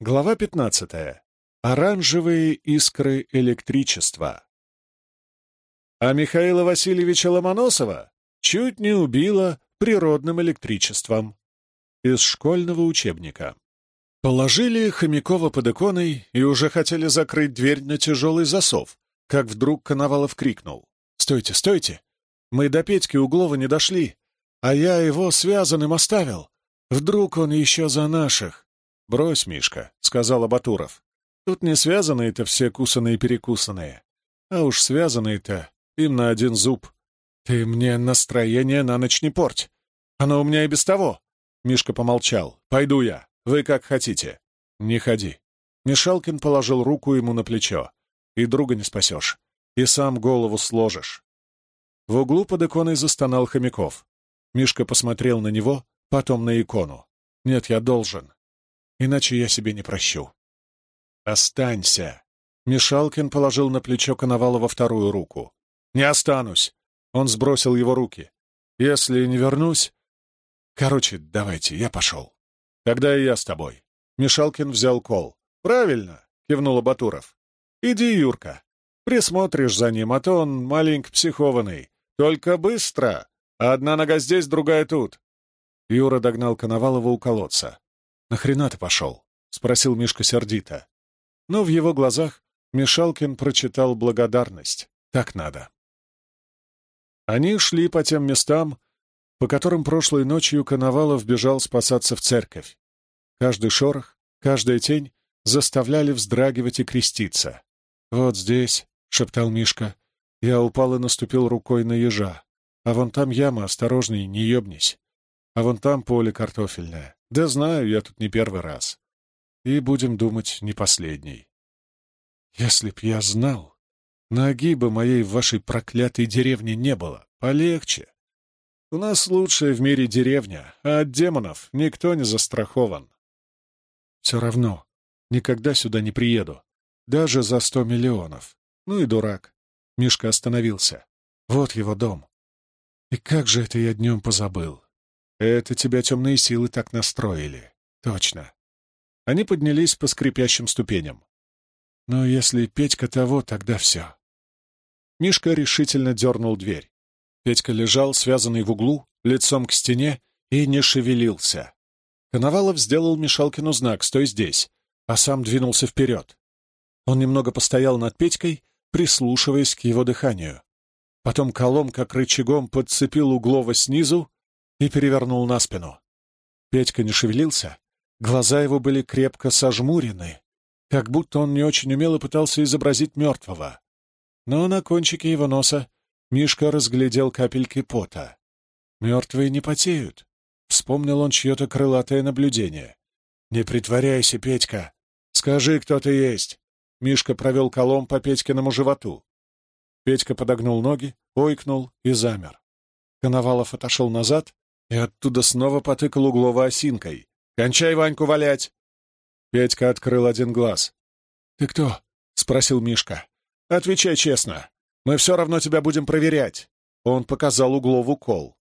Глава 15. Оранжевые искры электричества. А Михаила Васильевича Ломоносова чуть не убило природным электричеством. Из школьного учебника. Положили Хомякова под иконой и уже хотели закрыть дверь на тяжелый засов, как вдруг Коновалов крикнул. «Стойте, стойте! Мы до Петьки Углова не дошли, а я его связанным оставил. Вдруг он еще за наших. «Брось, Мишка», — сказал Абатуров. «Тут не связанные-то все кусаные-перекусанные, а уж связанные-то им на один зуб. Ты мне настроение на ночь не порть. Оно у меня и без того». Мишка помолчал. «Пойду я. Вы как хотите». «Не ходи». Мишалкин положил руку ему на плечо. «И друга не спасешь. И сам голову сложишь». В углу под иконой застонал Хомяков. Мишка посмотрел на него, потом на икону. «Нет, я должен иначе я себе не прощу. «Останься!» Мишалкин положил на плечо Коновалова вторую руку. «Не останусь!» Он сбросил его руки. «Если не вернусь...» «Короче, давайте, я пошел. Тогда и я с тобой». Мишалкин взял кол. «Правильно!» — кивнул Батуров. «Иди, Юрка. Присмотришь за ним, а то он маленько психованный. Только быстро! Одна нога здесь, другая тут». Юра догнал Коновалова у колодца. «Нахрена ты пошел?» — спросил Мишка сердито. Но в его глазах Мишалкин прочитал благодарность. «Так надо». Они шли по тем местам, по которым прошлой ночью Коновалов бежал спасаться в церковь. Каждый шорох, каждая тень заставляли вздрагивать и креститься. «Вот здесь», — шептал Мишка, — я упал и наступил рукой на ежа. А вон там яма, осторожней, не ебнись. А вон там поле картофельное. Да знаю, я тут не первый раз. И, будем думать, не последний. Если б я знал, ноги бы моей в вашей проклятой деревне не было. Полегче. У нас лучшая в мире деревня, а от демонов никто не застрахован. Все равно, никогда сюда не приеду. Даже за сто миллионов. Ну и дурак. Мишка остановился. Вот его дом. И как же это я днем позабыл. Это тебя темные силы так настроили. Точно. Они поднялись по скрипящим ступеням. Но если Петька того, тогда все. Мишка решительно дернул дверь. Петька лежал, связанный в углу, лицом к стене, и не шевелился. Коновалов сделал Мишалкину знак «Стой здесь», а сам двинулся вперед. Он немного постоял над Петькой, прислушиваясь к его дыханию. Потом колом, как рычагом, подцепил углова снизу и перевернул на спину. Петька не шевелился, глаза его были крепко сожмурены, как будто он не очень умело пытался изобразить мертвого. Но на кончике его носа Мишка разглядел капельки пота. «Мертвые не потеют», — вспомнил он чье-то крылатое наблюдение. «Не притворяйся, Петька! Скажи, кто ты есть!» Мишка провел колом по Петькиному животу. Петька подогнул ноги, ойкнул и замер. Коновалов отошел назад и оттуда снова потыкал угловой осинкой. «Кончай Ваньку валять!» Петька открыл один глаз. «Ты кто?» — спросил Мишка. «Отвечай честно. Мы все равно тебя будем проверять». Он показал углову кол.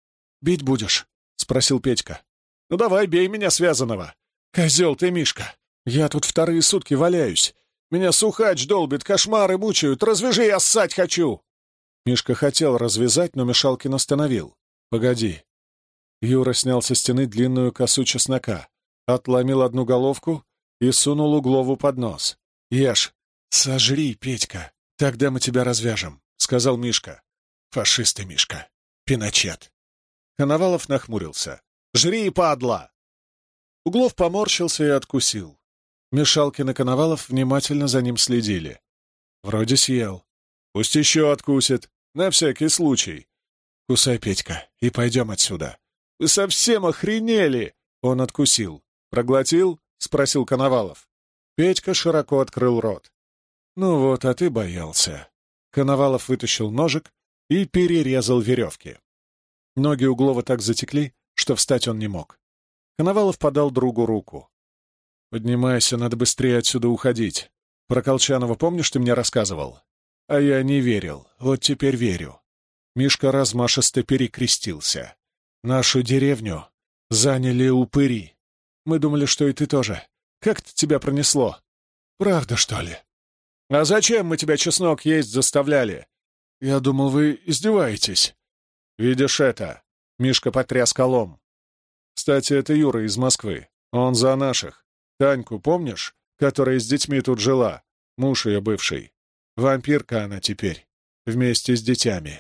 «Бить будешь?» — спросил Петька. «Ну давай, бей меня связанного». «Козел ты, Мишка! Я тут вторые сутки валяюсь. Меня сухач долбит, кошмары мучают. Развяжи, я ссать хочу!» Мишка хотел развязать, но Мишалкин остановил. «Погоди, Юра снял со стены длинную косу чеснока, отломил одну головку и сунул углову под нос. «Ешь! Сожри, Петька, тогда мы тебя развяжем», — сказал Мишка. «Фашисты, Мишка! Пиночет!» Коновалов нахмурился. «Жри, падла!» Углов поморщился и откусил. Мешалкин и Коновалов внимательно за ним следили. Вроде съел. Пусть еще откусит, на всякий случай. Кусай, Петька, и пойдем отсюда. Вы совсем охренели!» Он откусил. «Проглотил?» — спросил Коновалов. Петька широко открыл рот. «Ну вот, а ты боялся». Коновалов вытащил ножик и перерезал веревки. Ноги Углова так затекли, что встать он не мог. Коновалов подал другу руку. «Поднимайся, надо быстрее отсюда уходить. Про Колчанова помнишь, ты мне рассказывал? А я не верил, вот теперь верю». Мишка размашисто перекрестился. Нашу деревню заняли упыри. Мы думали, что и ты тоже. Как это тебя пронесло? Правда, что ли? А зачем мы тебя чеснок есть заставляли? Я думал, вы издеваетесь. Видишь это? Мишка потряс колом. Кстати, это Юра из Москвы. Он за наших. Таньку помнишь, которая с детьми тут жила? Муж ее бывший. Вампирка она теперь, вместе с детьми.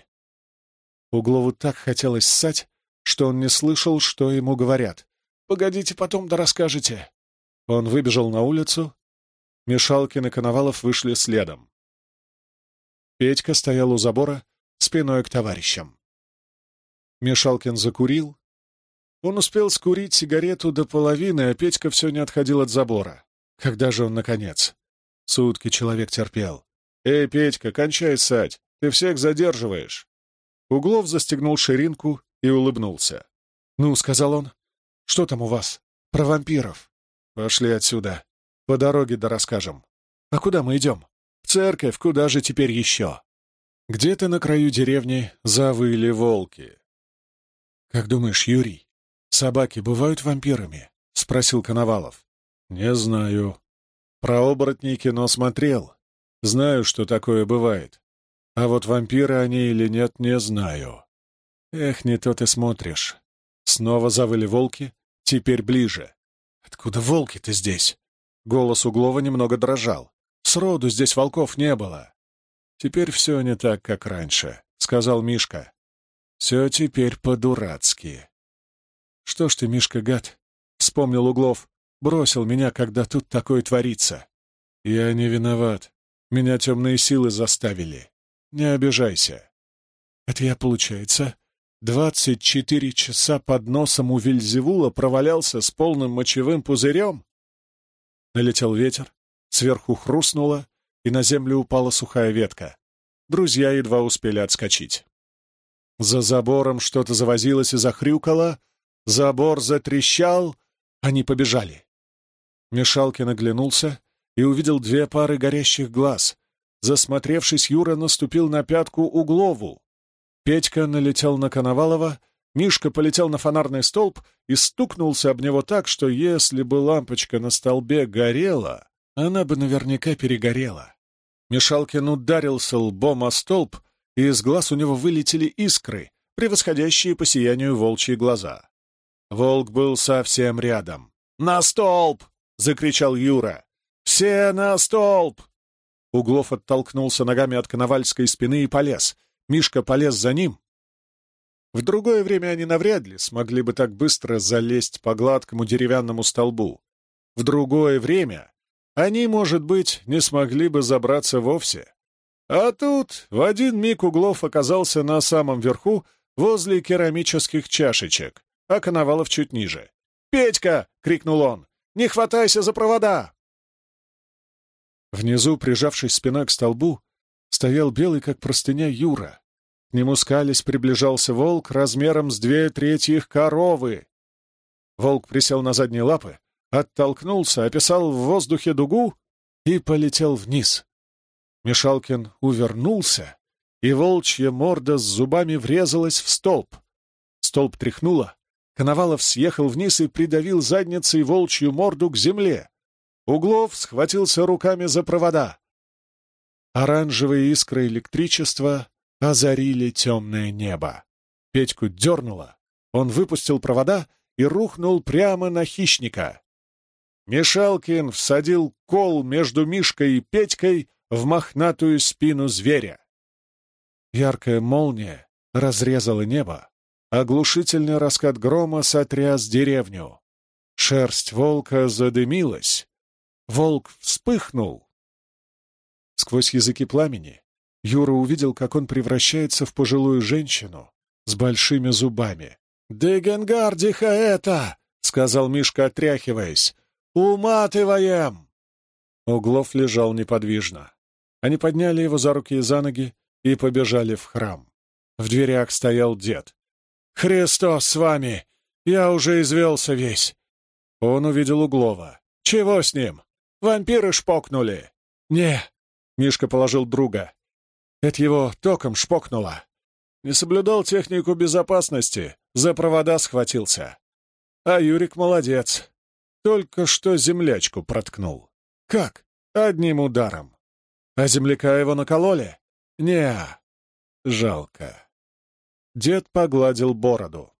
Углову так хотелось ссать, что он не слышал, что ему говорят. «Погодите, потом да расскажете». Он выбежал на улицу. Мешалкин и Коновалов вышли следом. Петька стоял у забора, спиной к товарищам. Мешалкин закурил. Он успел скурить сигарету до половины, а Петька все не отходил от забора. Когда же он, наконец? Сутки человек терпел. «Эй, Петька, кончай ссать! Ты всех задерживаешь!» Углов застегнул ширинку и улыбнулся. «Ну, — сказал он, — что там у вас? Про вампиров?» «Пошли отсюда. По дороге да расскажем». «А куда мы идем?» «В церковь, куда же теперь еще?» Где-то на краю деревни завыли волки. «Как думаешь, Юрий, собаки бывают вампирами?» — спросил Коновалов. «Не знаю. Про оборотней кино смотрел. Знаю, что такое бывает. А вот вампиры они или нет, не знаю. Эх, не то ты смотришь. Снова завыли волки, теперь ближе. Откуда волки-то здесь? Голос Углова немного дрожал. Сроду здесь волков не было. Теперь все не так, как раньше, — сказал Мишка. Все теперь по-дурацки. Что ж ты, Мишка, гад, — вспомнил Углов, — бросил меня, когда тут такое творится. Я не виноват. Меня темные силы заставили. Не обижайся. Это я, получается, двадцать четыре часа под носом у Вильзевула провалялся с полным мочевым пузырем? Налетел ветер, сверху хрустнуло, и на землю упала сухая ветка. Друзья едва успели отскочить. За забором что-то завозилось и захрюкало, забор затрещал, они побежали. Мешалкин оглянулся и увидел две пары горящих глаз, Засмотревшись, Юра наступил на пятку Углову. Петька налетел на Коновалова, Мишка полетел на фонарный столб и стукнулся об него так, что если бы лампочка на столбе горела, она бы наверняка перегорела. Мишалкин ударился лбом о столб, и из глаз у него вылетели искры, превосходящие по сиянию волчьи глаза. Волк был совсем рядом. «На столб!» — закричал Юра. «Все на столб!» Углов оттолкнулся ногами от коновальской спины и полез. Мишка полез за ним. В другое время они навряд ли смогли бы так быстро залезть по гладкому деревянному столбу. В другое время они, может быть, не смогли бы забраться вовсе. А тут в один миг Углов оказался на самом верху, возле керамических чашечек, а Коновалов чуть ниже. «Петька!» — крикнул он. «Не хватайся за провода!» Внизу, прижавшись спиной к столбу, стоял белый, как простыня, Юра. К нему скались приближался волк размером с две трети их коровы. Волк присел на задние лапы, оттолкнулся, описал в воздухе дугу и полетел вниз. Мишалкин увернулся, и волчья морда с зубами врезалась в столб. Столб тряхнуло, Коновалов съехал вниз и придавил задницей волчью морду к земле. Углов схватился руками за провода. Оранжевые искры электричества озарили темное небо. Петьку дернуло. Он выпустил провода и рухнул прямо на хищника. Мишалкин всадил кол между Мишкой и Петькой в мохнатую спину зверя. Яркая молния разрезала небо, оглушительный раскат грома сотряс деревню. Шерсть волка задымилась, Волк вспыхнул. Сквозь языки пламени Юра увидел, как он превращается в пожилую женщину с большими зубами. «Дегенгардиха это!» — сказал Мишка, отряхиваясь. «Уматываем!» Углов лежал неподвижно. Они подняли его за руки и за ноги и побежали в храм. В дверях стоял дед. «Христос с вами! Я уже извелся весь!» Он увидел Углова. «Чего с ним?» Вампиры шпокнули!» «Не!» — Мишка положил друга. «Это его током шпокнуло. Не соблюдал технику безопасности, за провода схватился. А Юрик молодец. Только что землячку проткнул. Как? Одним ударом. А земляка его накололи? не. Жалко. Дед погладил бороду.